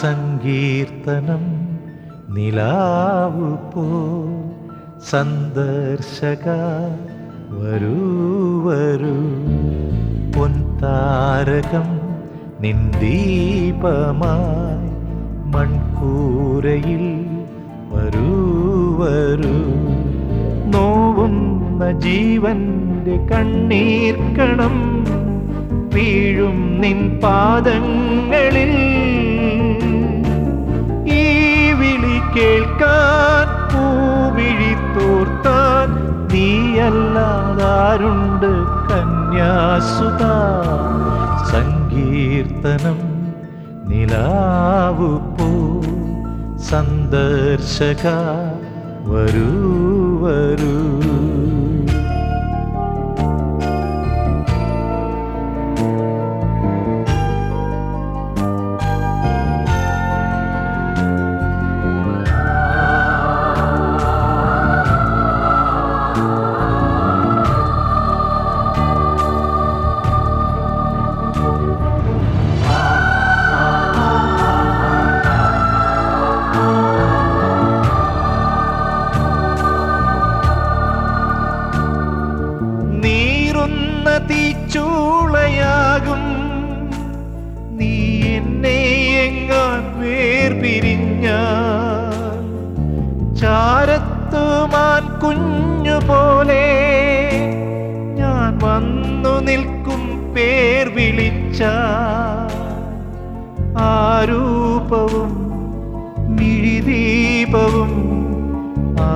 സങ്കീർത്തനം നിലാവു പോ സന്ദർശക വരൂ വരൂ. പൊൻതാരകം നിന്ദീപമായി മൺകൂരയിൽ വരൂ വരൂ. നോവുന്ന ജീവന്റെ കണ്ണീർക്കണം വീഴും നിൻ പാദങ്ങളിൽ കേൾക്കാൻ പൂവിഴി തോർത്താൻ നീയല്ലാതാരുണ്ട് കന്യാസുത. സങ്കീർത്തനം നിലാവു പോ. സന്ദർശക വരൂ വരൂ. വേർപിരിഞ്ഞ ചാരത്തുമാൻ കുഞ്ഞു പോലെ ഞാൻ വന്നു നിൽക്കും പേർ വിളിച്ച ആരൂപവും മിഴിദീപവും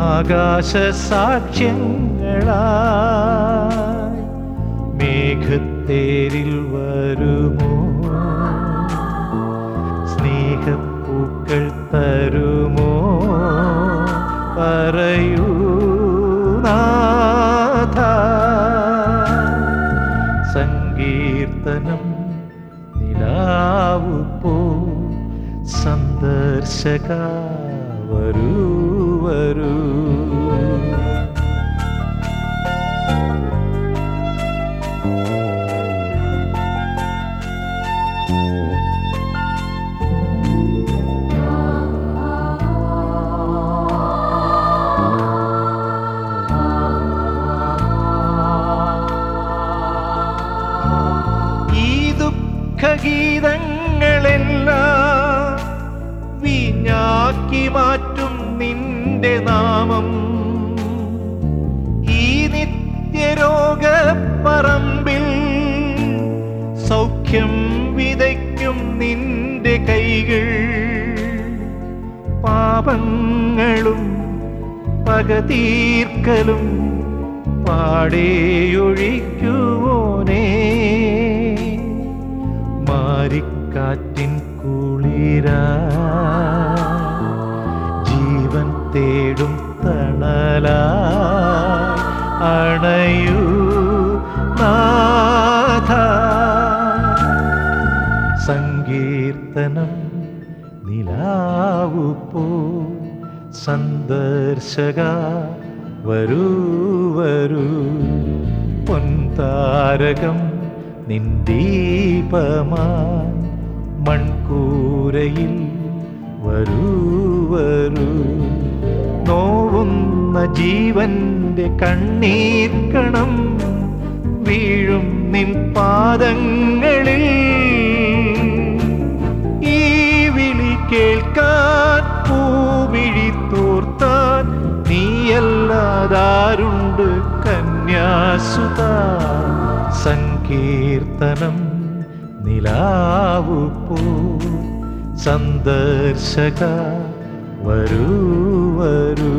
ആകാശ സാക്ഷ്യങ്ങളാ മേഘത്തേരിൽ വരുമോ സ്നേഹപ്പൂക്കൾ തരുമോ? പറയൂ നാഥ. സങ്കീർത്തനം നിലാവു പോ സന്ദർശക വരൂ വരൂ. മാറ്റും നിന്റെ നാമം. ഈ നിത്യരോഗ പറമ്പിൽ സൗഖ്യം വിതയ്ക്കും നിന്റെ കൈകൾ. പാപങ്ങളും പകതീർക്കലും പാടേയൊഴിക്കുവോനേ. മാരിക്കാറ്റിൻ കുളിരാ തേടും തണല അണയൂ നാഥ. സങ്കീർത്തനം നിലാവു പോ സന്ദർശക വരൂ വരൂ. പൊൻതാരകം നിന്ദീപമാ മൺകൂരയിൽ വരൂ വരൂ. ജീവന്റെ കണ്ണീർക്കണം വീഴും നിൻ പാദങ്ങളിൽ. ഈ വിളി കേൾക്കാൻ പൂവിഴി തോർത്താൻ നീയല്ലാതാരുണ്ട് കന്യാസുത. സങ്കീർത്തനം നിലാവു പോ സന്ദർശക വരൂ വരൂ.